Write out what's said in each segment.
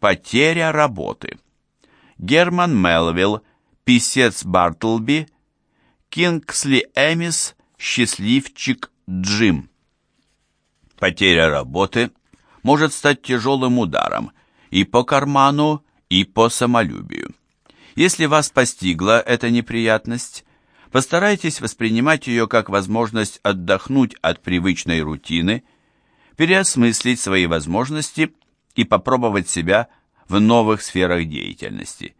Потеря работы. Герман Мелвилл, писец Бартлби, Кингсли Эмис, счастливчик Джим. Потеря работы может стать тяжелым ударом и по карману, и по самолюбию. Если вас постигла эта неприятность, постарайтесь воспринимать ее как возможность отдохнуть от привычной рутины, переосмыслить свои возможности и попробовать себя в новых сферах деятельности.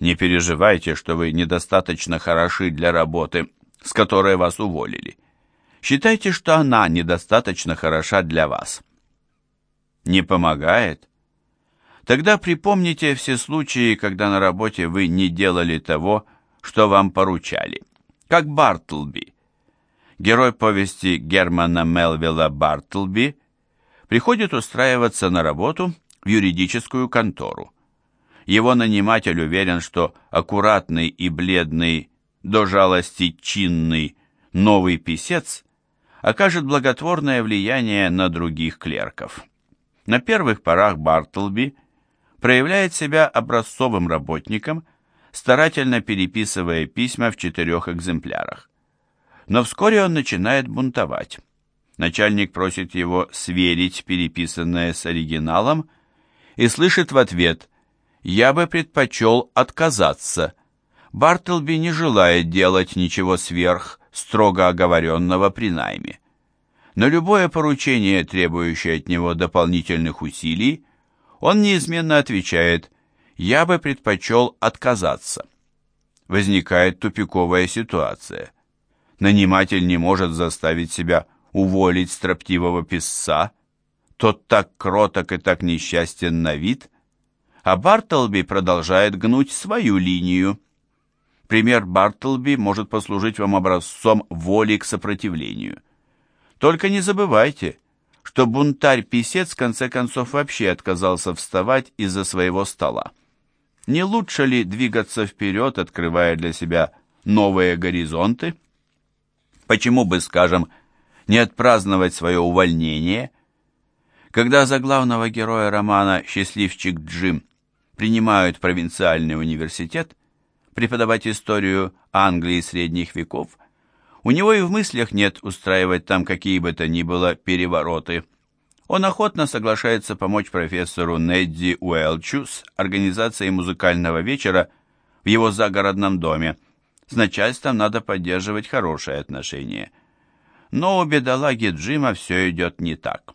Не переживайте, что вы недостаточно хороши для работы, с которой вас уволили. Считайте, что она недостаточно хороша для вас. Не помогает? Тогда припомните все случаи, когда на работе вы не делали того, что вам поручали. Как Бартлби. Герой повести Германа Мелвилла Бартлби приходит устраиваться на работу в юридическую контору. Его наниматель уверен, что аккуратный и бледный, до жалости чинный, новый писец окажет благотворное влияние на других клерков. На первых порах Бартлби проявляет себя образцовым работником, старательно переписывая письма в четырех экземплярах. Но вскоре он начинает бунтовать. Начальник просит его сверить переписанное с оригиналом и слышит в ответ «Я бы предпочел отказаться». Бартлби не желает делать ничего сверх строго оговоренного при найме. На любое поручение, требующее от него дополнительных усилий, он неизменно отвечает «Я бы предпочел отказаться». Возникает тупиковая ситуация. Наниматель не может заставить себя уволить строптивого писца, тот так кроток и так несчастен на вид, а Бартлби продолжает гнуть свою линию. Пример Бартлби может послужить вам образцом воли к сопротивлению. Только не забывайте, что бунтарь-писец в конце концов вообще отказался вставать из-за своего стола. Не лучше ли двигаться вперед, открывая для себя новые горизонты? Почему бы, скажем, не отпраздновать свое увольнение. Когда за главного героя романа «Счастливчик Джим» принимают провинциальный университет, преподавать историю Англии средних веков, у него и в мыслях нет устраивать там какие бы то ни было перевороты. Он охотно соглашается помочь профессору Недди Уэлчу с организацией музыкального вечера в его загородном доме. С начальством надо поддерживать хорошие отношения – но у бедолаги Джима все идет не так.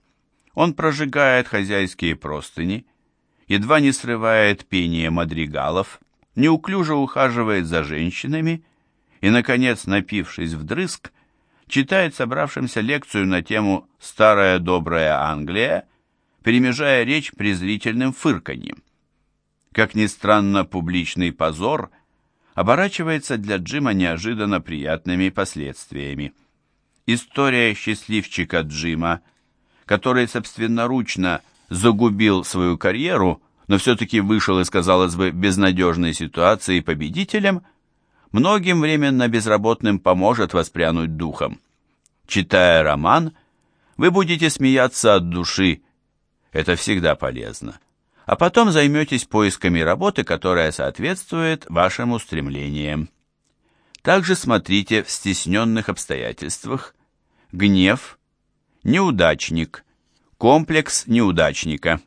Он прожигает хозяйские простыни, едва не срывает пение мадригалов, неуклюже ухаживает за женщинами и, наконец, напившись вдрызг, читает собравшимся лекцию на тему «Старая добрая Англия», перемежая речь презрительным фырканьем. Как ни странно, публичный позор оборачивается для Джима неожиданно приятными последствиями. История счастливчика Джима, который собственноручно загубил свою карьеру, но все-таки вышел из, казалось бы, безнадежной ситуации победителем, многим временно безработным поможет воспрянуть духом. Читая роман, вы будете смеяться от души, это всегда полезно, а потом займетесь поисками работы, которая соответствует вашим устремлениям. Также смотрите в стесненных обстоятельствах, гнев, неудачник, комплекс неудачника.